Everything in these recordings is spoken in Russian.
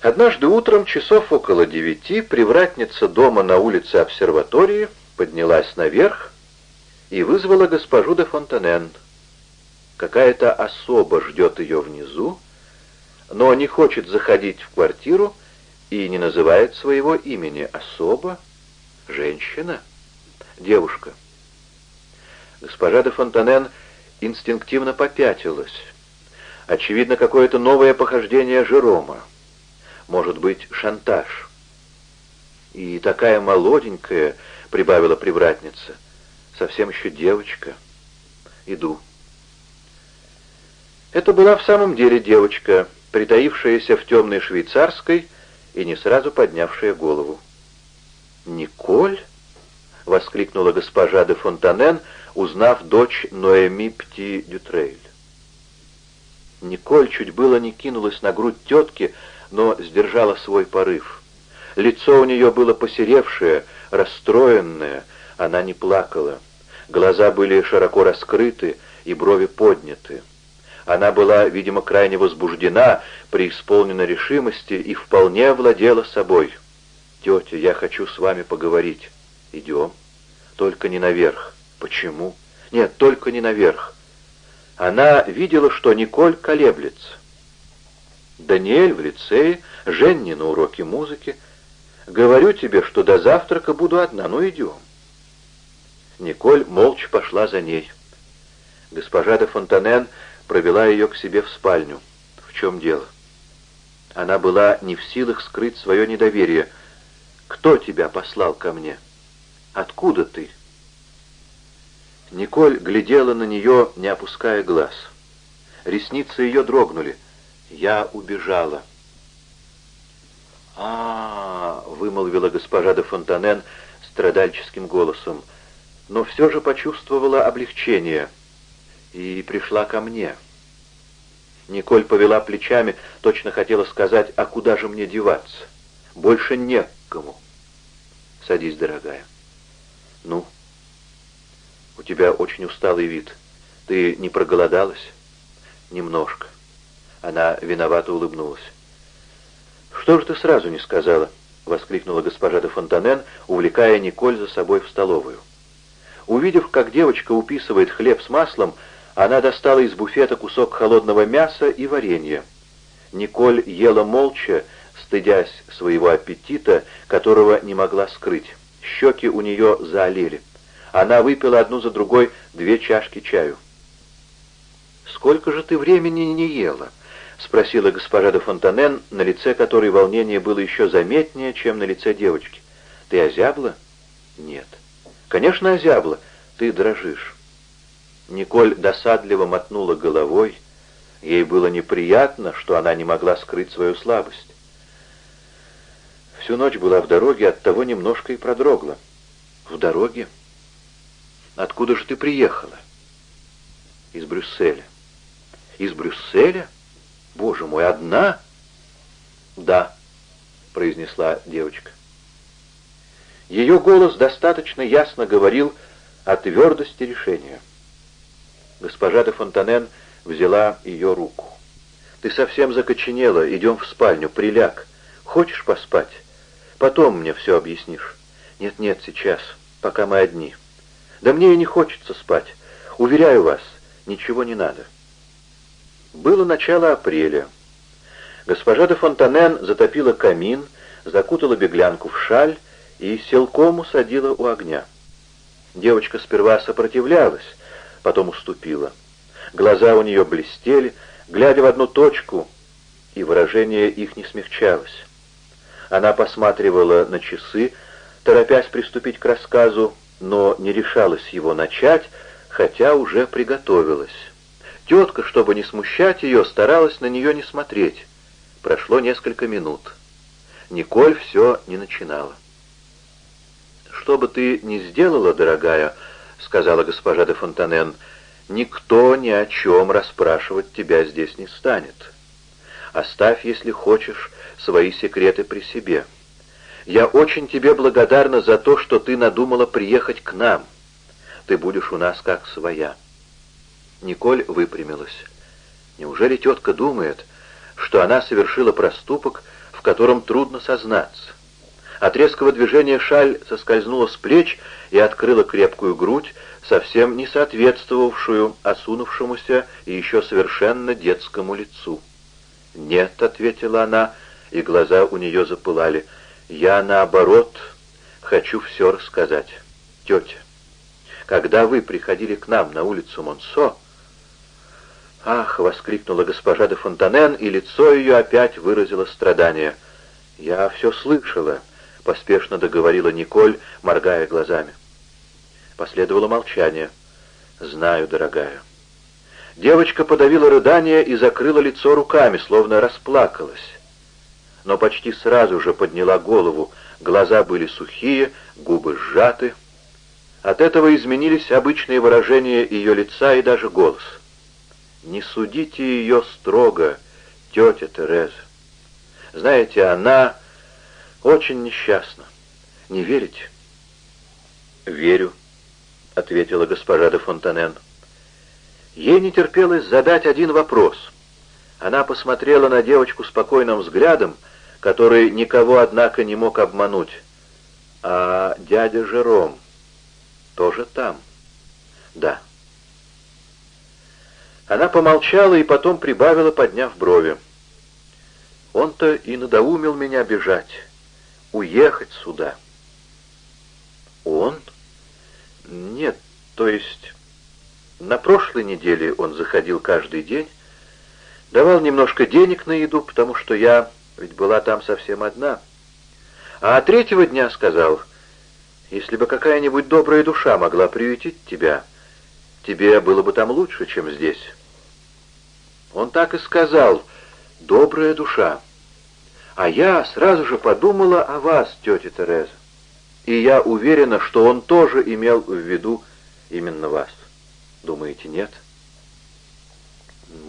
Однажды утром, часов около девяти, привратница дома на улице обсерватории поднялась наверх и вызвала госпожу де Фонтанен. Какая-то особа ждет ее внизу, но не хочет заходить в квартиру и не называет своего имени. Особа? Женщина? Девушка. Госпожа де Фонтанен инстинктивно попятилась. Очевидно, какое-то новое похождение Жерома. Может быть, шантаж. «И такая молоденькая», — прибавила привратница, — «совсем еще девочка. Иду». Это была в самом деле девочка, притаившаяся в темной швейцарской и не сразу поднявшая голову. «Николь?» — воскликнула госпожа де Фонтанен, узнав дочь Ноэми Пти Дютрейль. Николь чуть было не кинулась на грудь тетки, но сдержала свой порыв. Лицо у нее было посеревшее, расстроенное, она не плакала. Глаза были широко раскрыты и брови подняты. Она была, видимо, крайне возбуждена, преисполнена решимости и вполне овладела собой. «Тетя, я хочу с вами поговорить». «Идем». «Только не наверх». «Почему?» «Нет, только не наверх». Она видела, что Николь колеблется. Даниэль в лицее, Женни на уроке музыки. Говорю тебе, что до завтрака буду одна, ну идем. Николь молча пошла за ней. Госпожа де Фонтанен провела ее к себе в спальню. В чем дело? Она была не в силах скрыть свое недоверие. «Кто тебя послал ко мне? Откуда ты?» Николь глядела на нее, не опуская глаз. Ресницы ее дрогнули. «Я убежала». А, -а, -а вымолвила госпожа де Фонтанен страдальческим голосом, но все же почувствовала облегчение — и пришла ко мне. Николь повела плечами, точно хотела сказать, а куда же мне деваться? Больше некому. Садись, дорогая. Ну? У тебя очень усталый вид. Ты не проголодалась? Немножко. Она виновато улыбнулась. «Что же ты сразу не сказала?» — воскликнула госпожа де Фонтанен, увлекая Николь за собой в столовую. Увидев, как девочка уписывает хлеб с маслом, она достала из буфета кусок холодного мяса и варенья. Николь ела молча, стыдясь своего аппетита, которого не могла скрыть. Щеки у нее заолели. Она выпила одну за другой две чашки чаю. «Сколько же ты времени не ела?» — спросила госпожа де Фонтанен, на лице которой волнение было еще заметнее, чем на лице девочки. «Ты озябла?» «Нет». «Конечно, озябла. Ты дрожишь». Николь досадливо мотнула головой. Ей было неприятно, что она не могла скрыть свою слабость. Всю ночь была в дороге, оттого немножко и продрогла. В дороге? Откуда же ты приехала? Из Брюсселя. Из Брюсселя? Боже мой, одна? Да, произнесла девочка. Ее голос достаточно ясно говорил о твердости решения. Госпожа де Фонтанен взяла ее руку. «Ты совсем закоченела, идем в спальню, приляг. Хочешь поспать? Потом мне все объяснишь». «Нет-нет, сейчас, пока мы одни». «Да мне и не хочется спать. Уверяю вас, ничего не надо». Было начало апреля. Госпожа де Фонтанен затопила камин, закутала беглянку в шаль и силком усадила у огня. Девочка сперва сопротивлялась, потом уступила. Глаза у нее блестели, глядя в одну точку, и выражение их не смягчалось. Она посматривала на часы, торопясь приступить к рассказу, но не решалась его начать, хотя уже приготовилась. Тетка, чтобы не смущать ее, старалась на нее не смотреть. Прошло несколько минут. Николь все не начинала. «Что бы ты ни сделала, дорогая», — сказала госпожа де Фонтанен, — «никто ни о чем расспрашивать тебя здесь не станет. Оставь, если хочешь, свои секреты при себе. Я очень тебе благодарна за то, что ты надумала приехать к нам. Ты будешь у нас как своя». Николь выпрямилась. Неужели тетка думает, что она совершила проступок, в котором трудно сознаться. От резкого движения шаль соскользнула с плеч и открыла крепкую грудь, совсем не соответствовавшую осунувшемуся и еще совершенно детскому лицу. «Нет», — ответила она, и глаза у нее запылали, — «я, наоборот, хочу все рассказать. Тетя, когда вы приходили к нам на улицу Монсо...» «Ах!» — воскликнула госпожа де Фонтанен, и лицо ее опять выразило страдание. «Я все слышала», — поспешно договорила Николь, моргая глазами. Последовало молчание. «Знаю, дорогая». Девочка подавила рыдание и закрыла лицо руками, словно расплакалась. Но почти сразу же подняла голову, глаза были сухие, губы сжаты. От этого изменились обычные выражения ее лица и даже голос. «Не судите ее строго, тетя Тереза. Знаете, она очень несчастна. Не верите?» «Верю», — ответила госпожа де Фонтанен. Ей не терпелось задать один вопрос. Она посмотрела на девочку спокойным взглядом, который никого, однако, не мог обмануть. «А дядя Жером тоже там?» «Да». Она помолчала и потом прибавила, подняв брови. «Он-то и надоумил меня бежать, уехать сюда». «Он?» «Нет, то есть...» На прошлой неделе он заходил каждый день, давал немножко денег на еду, потому что я ведь была там совсем одна. А третьего дня сказал, если бы какая-нибудь добрая душа могла приютить тебя, тебе было бы там лучше, чем здесь. Он так и сказал, добрая душа. А я сразу же подумала о вас, тетя Тереза. И я уверена, что он тоже имел в виду именно вас. Думаете, нет?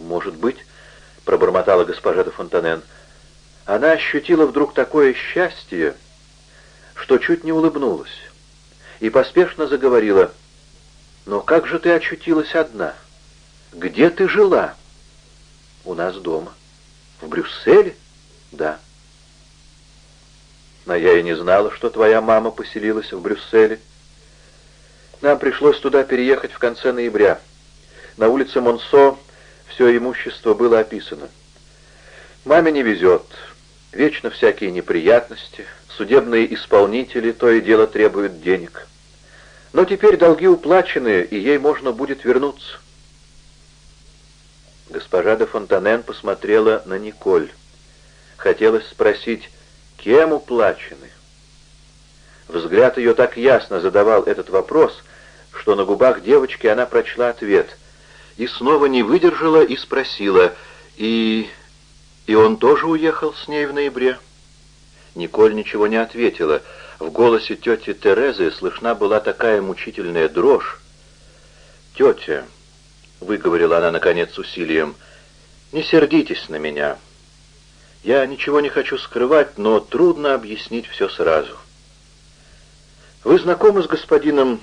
Может быть, пробормотала госпожа де Фонтанен. Она ощутила вдруг такое счастье, что чуть не улыбнулась, и поспешно заговорила. «Но как же ты очутилась одна? Где ты жила?» «У нас дома». «В Брюсселе?» «Да». «Но я и не знала, что твоя мама поселилась в Брюсселе». «Нам пришлось туда переехать в конце ноября. На улице Монсо все имущество было описано. Маме не везет. Вечно всякие неприятности, судебные исполнители то и дело требуют денег. Но теперь долги уплачены, и ей можно будет вернуться». Госпожа де Фонтанен посмотрела на Николь. Хотелось спросить, кем уплачены? Взгляд ее так ясно задавал этот вопрос, что на губах девочки она прочла ответ. И снова не выдержала и спросила, и... и он тоже уехал с ней в ноябре? Николь ничего не ответила. В голосе тети Терезы слышна была такая мучительная дрожь. «Тетя», — выговорила она, наконец, усилием, — «не сердитесь на меня. Я ничего не хочу скрывать, но трудно объяснить все сразу. Вы знакомы с господином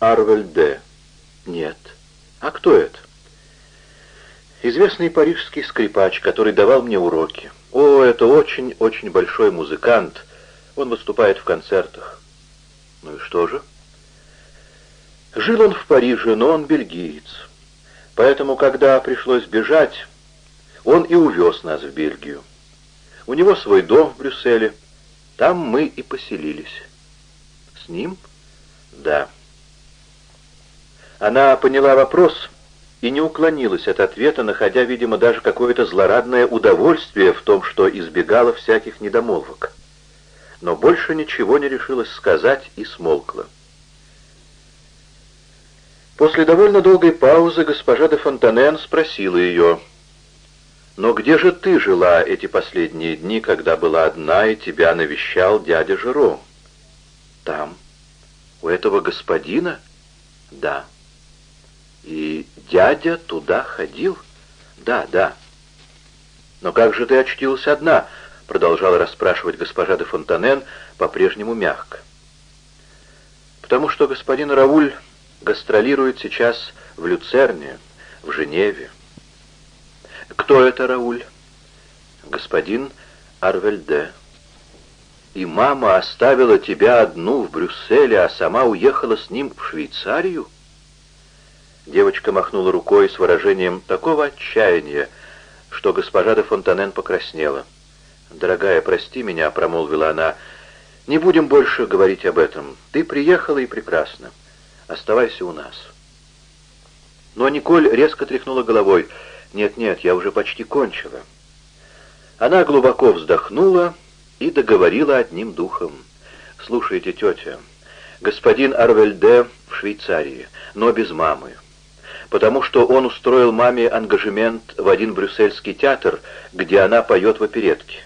Арвельде?» «Нет». «А кто это?» «Известный парижский скрипач, который давал мне уроки. О, это очень-очень большой музыкант. Он выступает в концертах». «Ну и что же?» Жил он в Париже, но он бельгиец. Поэтому, когда пришлось бежать, он и увез нас в Бельгию. У него свой дом в Брюсселе. Там мы и поселились. С ним? Да. Она поняла вопрос и не уклонилась от ответа, находя, видимо, даже какое-то злорадное удовольствие в том, что избегала всяких недомолвок. Но больше ничего не решилась сказать и смолкла. После довольно долгой паузы госпожа де Фонтанен спросила ее, «Но где же ты жила эти последние дни, когда была одна и тебя навещал дядя Жером?» «Там. У этого господина?» «Да». «И дядя туда ходил?» «Да, да». «Но как же ты очутилась одна?» — продолжала расспрашивать госпожа де Фонтанен, по-прежнему мягко. «Потому что господин Рауль гастролирует сейчас в Люцерне, в Женеве. Кто это Рауль? Господин Арвельде. И мама оставила тебя одну в Брюсселе, а сама уехала с ним в Швейцарию? Девочка махнула рукой с выражением такого отчаяния, что госпожа де Фонтанен покраснела. «Дорогая, прости меня», — промолвила она, — «не будем больше говорить об этом. Ты приехала и прекрасно. Оставайся у нас». Но Николь резко тряхнула головой. «Нет-нет, я уже почти кончила». Она глубоко вздохнула и договорила одним духом. «Слушайте, тетя, господин Арвельде в Швейцарии, но без мамы, потому что он устроил маме ангажемент в один брюссельский театр, где она поет в оперетке.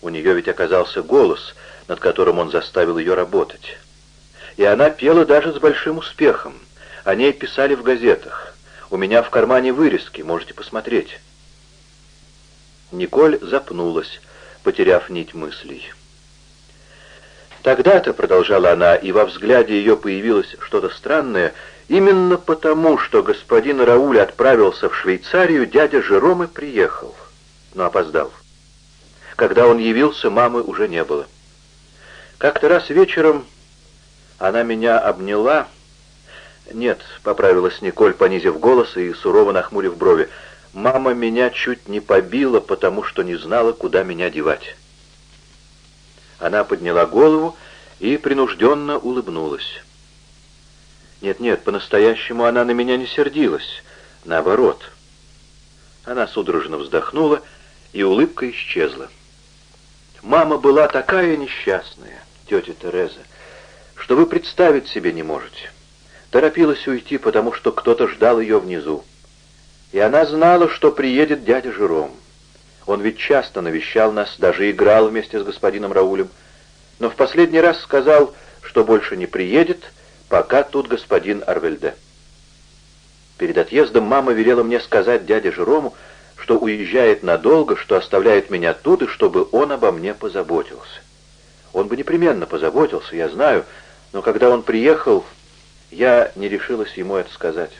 У нее ведь оказался голос, над которым он заставил ее работать. И она пела даже с большим успехом. О ней писали в газетах. У меня в кармане вырезки, можете посмотреть». Николь запнулась, потеряв нить мыслей. «Тогда-то», — продолжала она, и во взгляде ее появилось что-то странное, именно потому, что господин Рауль отправился в Швейцарию, дядя Жером и приехал, но опоздал. Когда он явился, мамы уже не было. Как-то раз вечером она меня обняла... «Нет», — поправилась Николь, понизив голос и сурово нахмурив брови, — Мама меня чуть не побила, потому что не знала, куда меня девать. Она подняла голову и принужденно улыбнулась. Нет-нет, по-настоящему она на меня не сердилась. Наоборот. Она судорожно вздохнула, и улыбка исчезла. Мама была такая несчастная, тетя Тереза, что вы представить себе не можете. Торопилась уйти, потому что кто-то ждал ее внизу. И она знала, что приедет дядя Жером. Он ведь часто навещал нас, даже играл вместе с господином Раулем. Но в последний раз сказал, что больше не приедет, пока тут господин Арвельде. Перед отъездом мама велела мне сказать дяде Жерому, что уезжает надолго, что оставляет меня тут, и чтобы он обо мне позаботился. Он бы непременно позаботился, я знаю, но когда он приехал, я не решилась ему это сказать.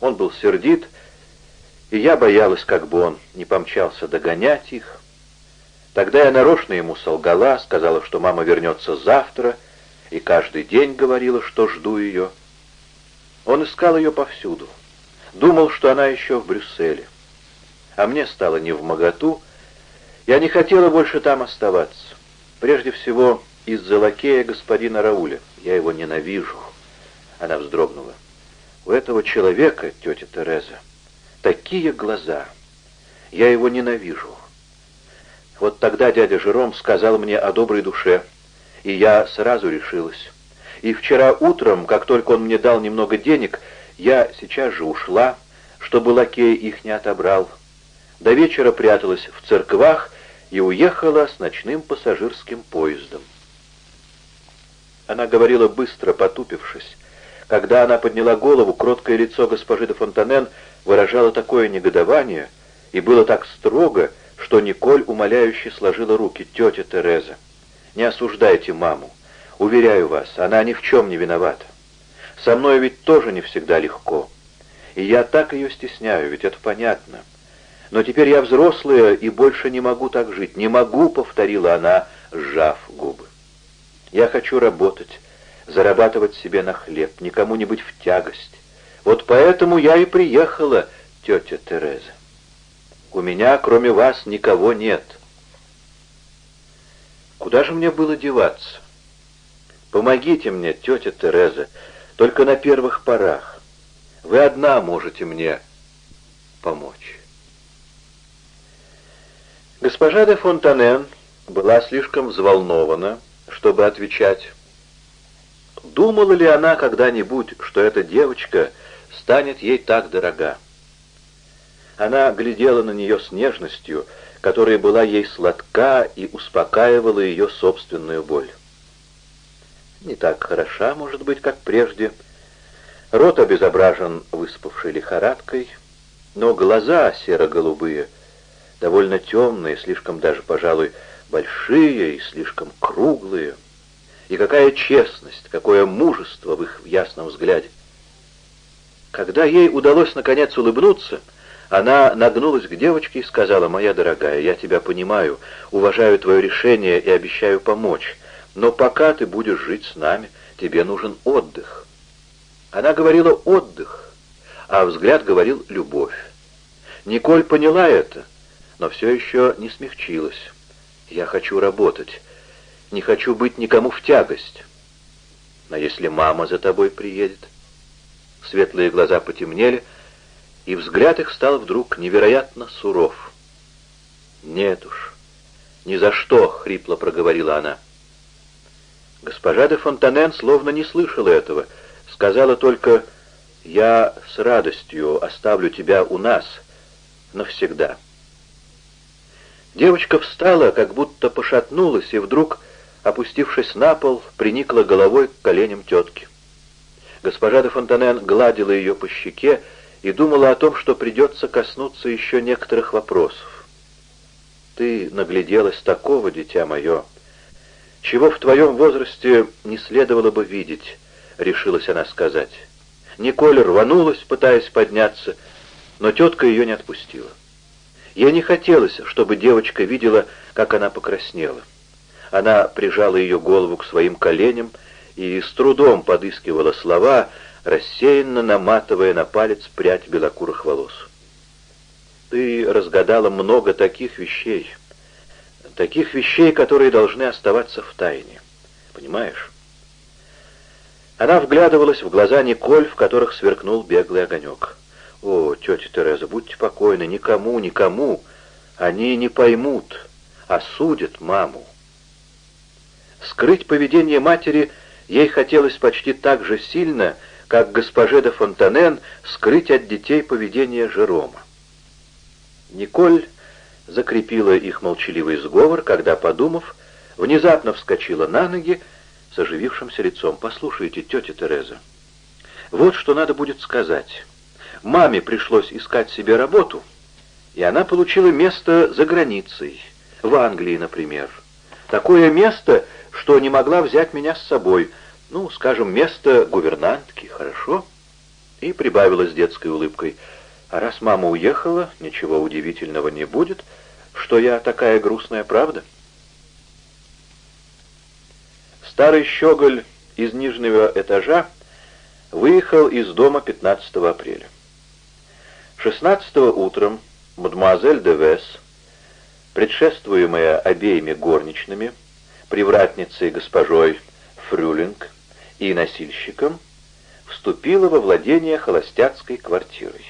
Он был сердит, и я боялась, как бы он не помчался догонять их. Тогда я нарочно ему солгала, сказала, что мама вернется завтра, и каждый день говорила, что жду ее. Он искал ее повсюду. Думал, что она еще в Брюсселе. А мне стало не в моготу. Я не хотела больше там оставаться. Прежде всего, из-за лакея господина Рауля. Я его ненавижу. Она вздрогнула. У этого человека, тетя Тереза, такие глаза. Я его ненавижу. Вот тогда дядя Жером сказал мне о доброй душе, и я сразу решилась. И вчера утром, как только он мне дал немного денег, я сейчас же ушла, чтобы лакей их не отобрал. До вечера пряталась в церквах и уехала с ночным пассажирским поездом. Она говорила быстро, потупившись. Когда она подняла голову, кроткое лицо госпожи де Фонтанен выражало такое негодование и было так строго, что Николь умоляюще сложила руки. «Тетя Тереза, не осуждайте маму. Уверяю вас, она ни в чем не виновата. Со мной ведь тоже не всегда легко. И я так ее стесняю, ведь это понятно. Но теперь я взрослая и больше не могу так жить. Не могу, — повторила она, сжав губы. Я хочу работать, зарабатывать себе на хлеб, никому не быть в тягость. Вот поэтому я и приехала, тетя Тереза. У меня, кроме вас, никого нет. Куда же мне было деваться? Помогите мне, тетя Тереза, только на первых порах. Вы одна можете мне помочь. Госпожа де Фонтанен была слишком взволнована, чтобы отвечать. Думала ли она когда-нибудь, что эта девочка — станет ей так дорога. Она глядела на нее с нежностью, которая была ей сладка и успокаивала ее собственную боль. Не так хороша, может быть, как прежде. Рот обезображен выспавшей лихорадкой, но глаза серо-голубые, довольно темные, слишком даже, пожалуй, большие и слишком круглые. И какая честность, какое мужество в их ясном взгляде. Когда ей удалось наконец улыбнуться, Она нагнулась к девочке и сказала, «Моя дорогая, я тебя понимаю, уважаю твое решение и обещаю помочь, но пока ты будешь жить с нами, тебе нужен отдых». Она говорила «отдых», а взгляд говорил «любовь». Николь поняла это, но все еще не смягчилась. «Я хочу работать, не хочу быть никому в тягость». «Но если мама за тобой приедет?» Светлые глаза потемнели, — и взгляд их стал вдруг невероятно суров. «Нет уж, ни за что!» — хрипло проговорила она. Госпожа де Фонтанен словно не слышала этого, сказала только «Я с радостью оставлю тебя у нас навсегда». Девочка встала, как будто пошатнулась, и вдруг, опустившись на пол, приникла головой к коленям тетки. Госпожа де Фонтанен гладила ее по щеке, и думала о том, что придется коснуться еще некоторых вопросов. «Ты нагляделась такого, дитя мое, чего в твоем возрасте не следовало бы видеть», — решилась она сказать. Николь рванулась, пытаясь подняться, но тетка ее не отпустила. Ей не хотелось, чтобы девочка видела, как она покраснела. Она прижала ее голову к своим коленям и с трудом подыскивала слова, рассеянно наматывая на палец прядь белокурых волос. «Ты разгадала много таких вещей, таких вещей, которые должны оставаться в тайне. Понимаешь?» Она вглядывалась в глаза Николь, в которых сверкнул беглый огонек. «О, тетя Тереза, будьте покойны, никому, никому. Они не поймут, осудят маму». Скрыть поведение матери ей хотелось почти так же сильно, как госпоже де Фонтанен скрыть от детей поведение Жерома. Николь закрепила их молчаливый сговор, когда, подумав, внезапно вскочила на ноги с оживившимся лицом. «Послушайте, тетя Тереза, вот что надо будет сказать. Маме пришлось искать себе работу, и она получила место за границей, в Англии, например. Такое место, что не могла взять меня с собой — ну, скажем, место гувернантки, хорошо?» И прибавила с детской улыбкой. «А раз мама уехала, ничего удивительного не будет, что я такая грустная, правда?» Старый щеголь из нижнего этажа выехал из дома 15 апреля. 16 утром мадемуазель де Вес, предшествуемая обеими горничными, привратницей госпожой Фрюлинг, и носильщиком вступила во владение холостяцкой квартирой.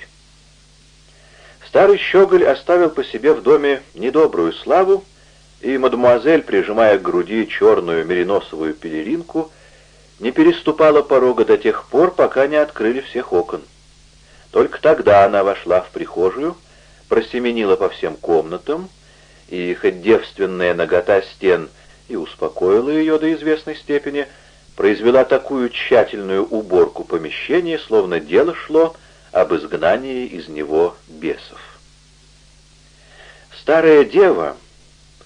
Старый щеголь оставил по себе в доме недобрую славу, и мадемуазель, прижимая к груди черную мериносовую пелеринку, не переступала порога до тех пор, пока не открыли всех окон. Только тогда она вошла в прихожую, просеменила по всем комнатам, и хоть девственная нагота стен и успокоила ее до известной степени, произвела такую тщательную уборку помещения, словно дело шло об изгнании из него бесов. Старая дева,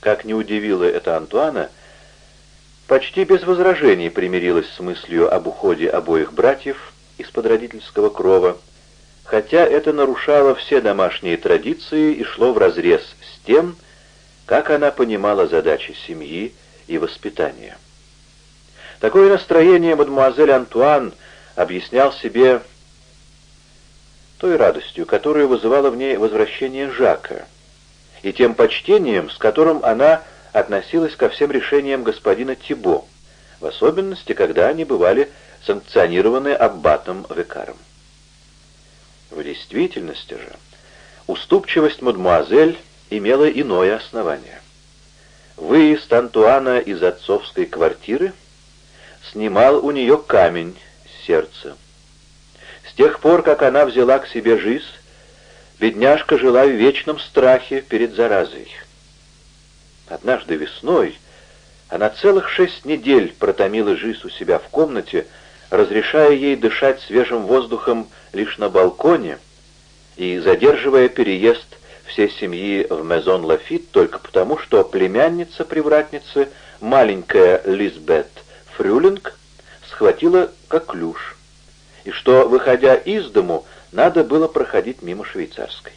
как не удивило это Антуана, почти без возражений примирилась с мыслью об уходе обоих братьев из-под родительского крова, хотя это нарушало все домашние традиции и шло вразрез с тем, как она понимала задачи семьи и воспитания. Такое настроение мадемуазель Антуан объяснял себе той радостью, которую вызывало в ней возвращение Жака, и тем почтением, с которым она относилась ко всем решениям господина Тибо, в особенности, когда они бывали санкционированы аббатом Векаром. В действительности же уступчивость мадемуазель имела иное основание. Выезд Антуана из отцовской квартиры — снимал у нее камень с сердца. С тех пор, как она взяла к себе жизнь, бедняжка жила в вечном страхе перед заразой. Однажды весной она целых шесть недель протомила жизнь у себя в комнате, разрешая ей дышать свежим воздухом лишь на балконе и задерживая переезд всей семьи в Мезон Лафит только потому, что племянница-привратницы, маленькая Лизбет, Фрюлинг схватила коклюш, и что, выходя из дому, надо было проходить мимо швейцарской.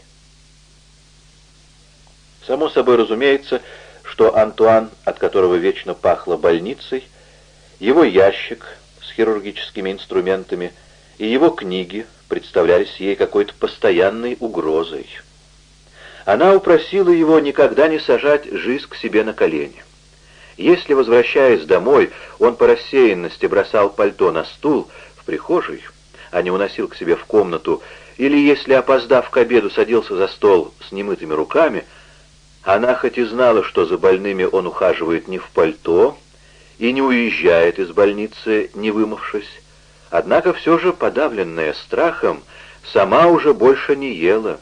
Само собой разумеется, что Антуан, от которого вечно пахло больницей, его ящик хирургическими инструментами и его книги представлялись ей какой-то постоянной угрозой. Она упросила его никогда не сажать жизнь к себе на колени. Если, возвращаясь домой, он по рассеянности бросал пальто на стул в прихожей, а не уносил к себе в комнату, или если, опоздав к обеду, садился за стол с немытыми руками, она хоть и знала, что за больными он ухаживает не в пальто и не уезжает из больницы, не вымывшись, однако все же, подавленная страхом, сама уже больше не ела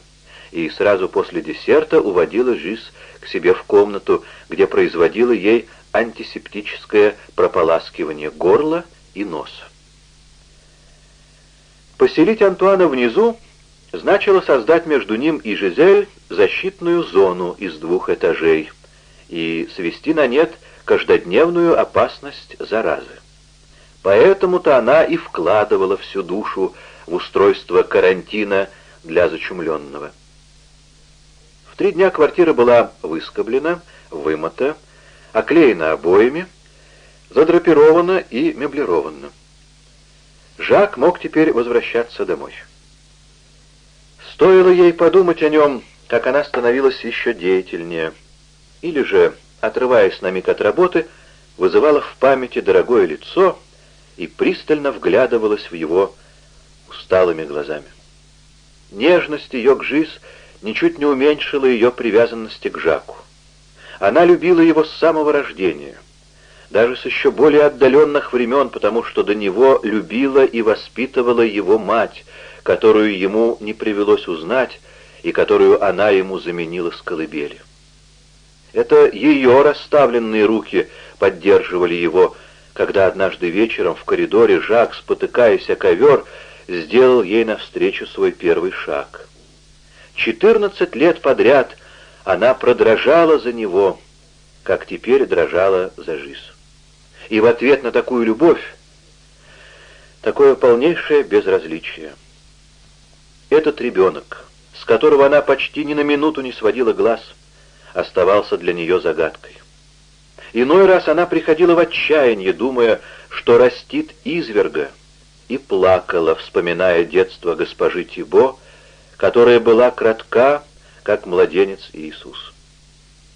и сразу после десерта уводила Жиз к себе в комнату, где производила ей антисептическое прополаскивание горла и носа. Поселить Антуана внизу значило создать между ним и Жизель защитную зону из двух этажей и свести на нет каждодневную опасность заразы. Поэтому-то она и вкладывала всю душу в устройство карантина для зачумленного. В три дня квартира была выскоблена, вымыта, оклеена обоями, задрапирована и меблирована. Жак мог теперь возвращаться домой. Стоило ей подумать о нем, как она становилась еще деятельнее, или же, отрываясь на миг от работы, вызывала в памяти дорогое лицо и пристально вглядывалась в его усталыми глазами. Нежность ее к Жиз ничуть не уменьшила ее привязанности к Жаку. Она любила его с самого рождения, даже с еще более отдаленных времен, потому что до него любила и воспитывала его мать, которую ему не привелось узнать и которую она ему заменила с колыбели. Это ее расставленные руки поддерживали его, когда однажды вечером в коридоре Жак, спотыкаясь о ковер, сделал ей навстречу свой первый шаг. Четырнадцать лет подряд она продрожала за него, как теперь дрожала за жизнь. И в ответ на такую любовь, такое полнейшее безразличие. Этот ребенок, с которого она почти ни на минуту не сводила глаз, оставался для нее загадкой. Иной раз она приходила в отчаяние, думая, что растит изверга, и плакала, вспоминая детство госпожи Тибо, которая была кратка, как младенец Иисус.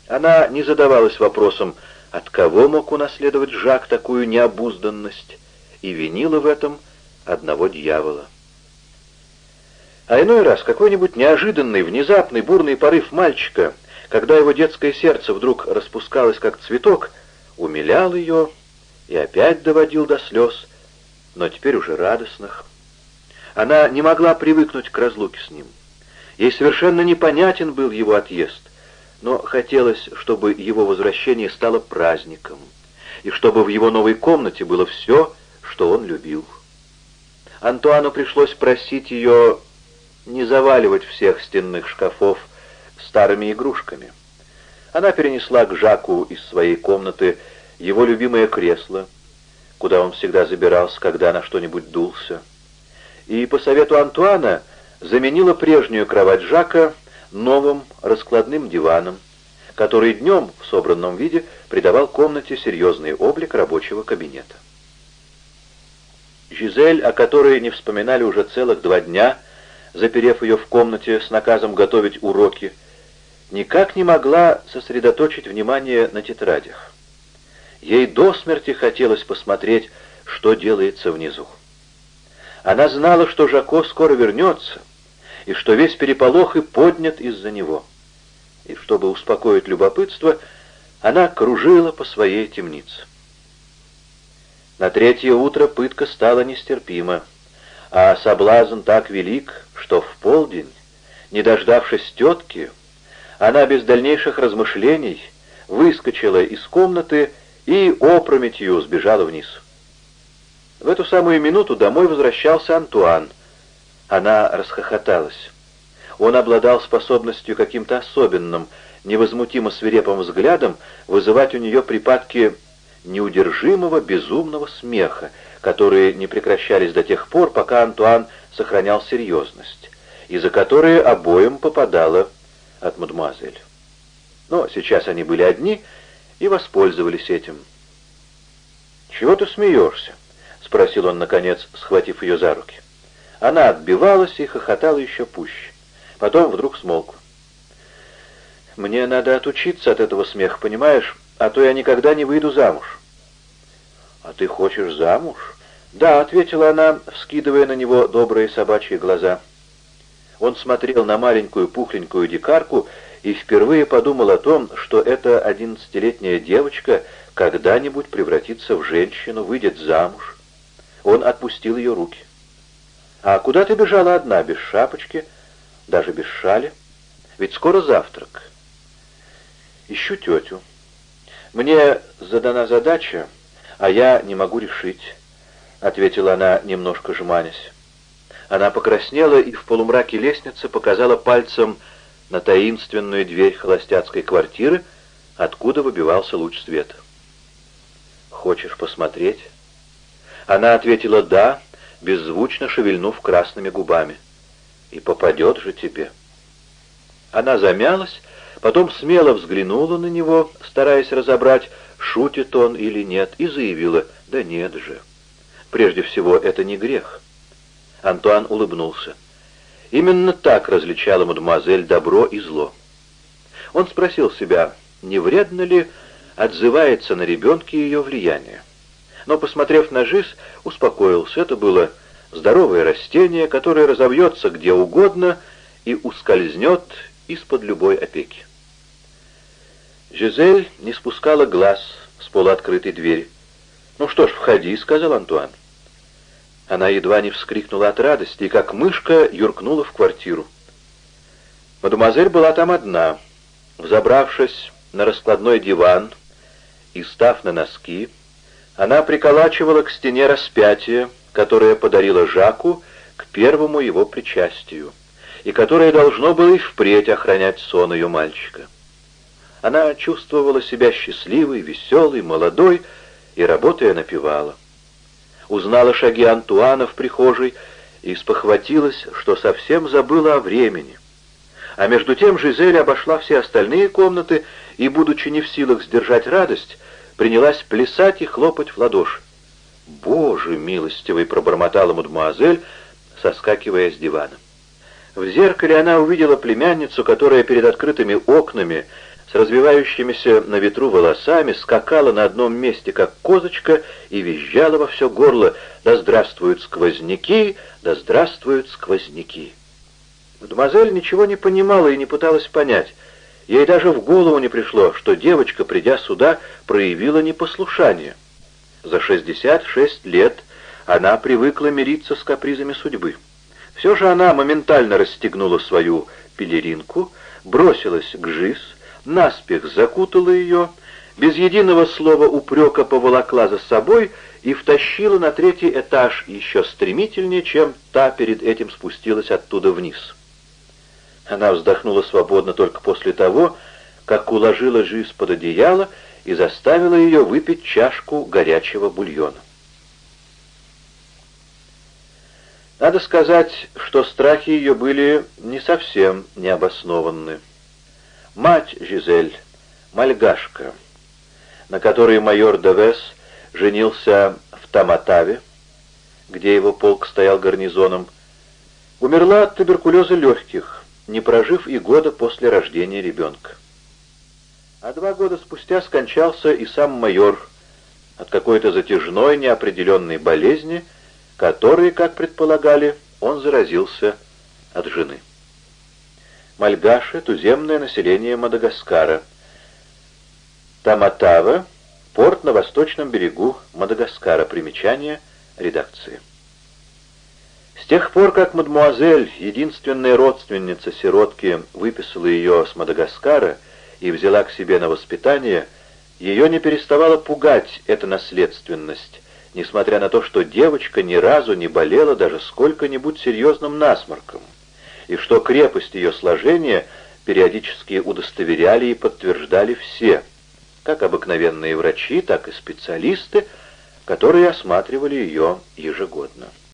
Она не задавалась вопросом, от кого мог унаследовать Жак такую необузданность, и винила в этом одного дьявола. А иной раз какой-нибудь неожиданный, внезапный, бурный порыв мальчика, когда его детское сердце вдруг распускалось, как цветок, умилял ее и опять доводил до слез, но теперь уже радостных. Она не могла привыкнуть к разлуке с ним. Ей совершенно непонятен был его отъезд, но хотелось, чтобы его возвращение стало праздником, и чтобы в его новой комнате было все, что он любил. Антуану пришлось просить ее не заваливать всех стенных шкафов старыми игрушками. Она перенесла к Жаку из своей комнаты его любимое кресло, куда он всегда забирался, когда на что-нибудь дулся, и по совету Антуана заменила прежнюю кровать Жака новым раскладным диваном, который днем в собранном виде придавал комнате серьезный облик рабочего кабинета. Жизель, о которой не вспоминали уже целых два дня, заперев ее в комнате с наказом готовить уроки, никак не могла сосредоточить внимание на тетрадях. Ей до смерти хотелось посмотреть, что делается внизу. Она знала, что Жако скоро вернется, и что весь переполох и поднят из-за него. И чтобы успокоить любопытство, она кружила по своей темнице. На третье утро пытка стала нестерпима, а соблазн так велик, что в полдень, не дождавшись тетки, она без дальнейших размышлений выскочила из комнаты и опрометью сбежала вниз. В эту самую минуту домой возвращался Антуан. Она расхохоталась. Он обладал способностью каким-то особенным, невозмутимо свирепым взглядом вызывать у нее припадки неудержимого безумного смеха, которые не прекращались до тех пор, пока Антуан сохранял серьезность, и за которые обоим попадало от мадемуазель. Но сейчас они были одни и воспользовались этим. «Чего ты смеешься?» — спросил он, наконец, схватив ее за руки. Она отбивалась и хохотала еще пуще. Потом вдруг смолкла. «Мне надо отучиться от этого смеха, понимаешь? А то я никогда не выйду замуж». «А ты хочешь замуж?» «Да», — ответила она, вскидывая на него добрые собачьи глаза. Он смотрел на маленькую пухленькую дикарку и впервые подумал о том, что эта одиннадцатилетняя девочка когда-нибудь превратится в женщину, выйдет замуж. Он отпустил ее руки. «А куда ты бежала одна, без шапочки, даже без шали? Ведь скоро завтрак». «Ищу тетю. Мне задана задача, а я не могу решить», — ответила она, немножко жманясь. Она покраснела и в полумраке лестницы показала пальцем на таинственную дверь холостяцкой квартиры, откуда выбивался луч света. «Хочешь посмотреть?» Она ответила «да», беззвучно шевельнув красными губами. «И попадет же тебе». Она замялась, потом смело взглянула на него, стараясь разобрать, шутит он или нет, и заявила «да нет же». Прежде всего, это не грех. Антуан улыбнулся. Именно так различала мадемуазель добро и зло. Он спросил себя, не вредно ли отзывается на ребенке ее влияние. Но, посмотрев на жизнь, успокоился. Это было здоровое растение, которое разовьется где угодно и ускользнет из-под любой опеки. Жизель не спускала глаз с полуоткрытой двери. «Ну что ж, входи», — сказал Антуан. Она едва не вскрикнула от радости и, как мышка, юркнула в квартиру. Мадемуазель была там одна. Взобравшись на раскладной диван и став на носки, она приколачивала к стене распятие, которое подарила Жаку к первому его причастию, и которое должно было и впредь охранять сон ее мальчика. Она чувствовала себя счастливой, веселой, молодой и, работая, напевала узнала шаги Антуана в прихожей и спохватилась, что совсем забыла о времени. А между тем Жизель обошла все остальные комнаты и, будучи не в силах сдержать радость, принялась плясать и хлопать в ладоши. «Боже милостивый!» — пробормотала мадемуазель, соскакивая с дивана. В зеркале она увидела племянницу, которая перед открытыми окнами развивающимися на ветру волосами, скакала на одном месте, как козочка, и визжала во все горло «Да здравствуют сквозняки! Да здравствуют сквозняки!» Мадемуазель ничего не понимала и не пыталась понять. Ей даже в голову не пришло, что девочка, придя сюда, проявила непослушание. За 66 лет она привыкла мириться с капризами судьбы. Все же она моментально расстегнула свою пелеринку, бросилась к Жиз, наспех закутала ее, без единого слова упрека поволокла за собой и втащила на третий этаж еще стремительнее, чем та перед этим спустилась оттуда вниз. Она вздохнула свободно только после того, как уложила жизнь под одеяло и заставила ее выпить чашку горячего бульона. Надо сказать, что страхи ее были не совсем необоснованны. Мать Жизель, мальгашка, на которой майор Девес женился в Таматаве, где его полк стоял гарнизоном, умерла от туберкулеза легких, не прожив и года после рождения ребенка. А два года спустя скончался и сам майор от какой-то затяжной неопределенной болезни, которой, как предполагали, он заразился от жены. Мальгаши — туземное население Мадагаскара. Таматава — порт на восточном берегу Мадагаскара. Примечание редакции. С тех пор, как мадмуазель, единственная родственница сиротки, выписала ее с Мадагаскара и взяла к себе на воспитание, ее не переставала пугать эта наследственность, несмотря на то, что девочка ни разу не болела даже сколько-нибудь серьезным насморком и что крепость ее сложения периодически удостоверяли и подтверждали все, как обыкновенные врачи, так и специалисты, которые осматривали ее ежегодно.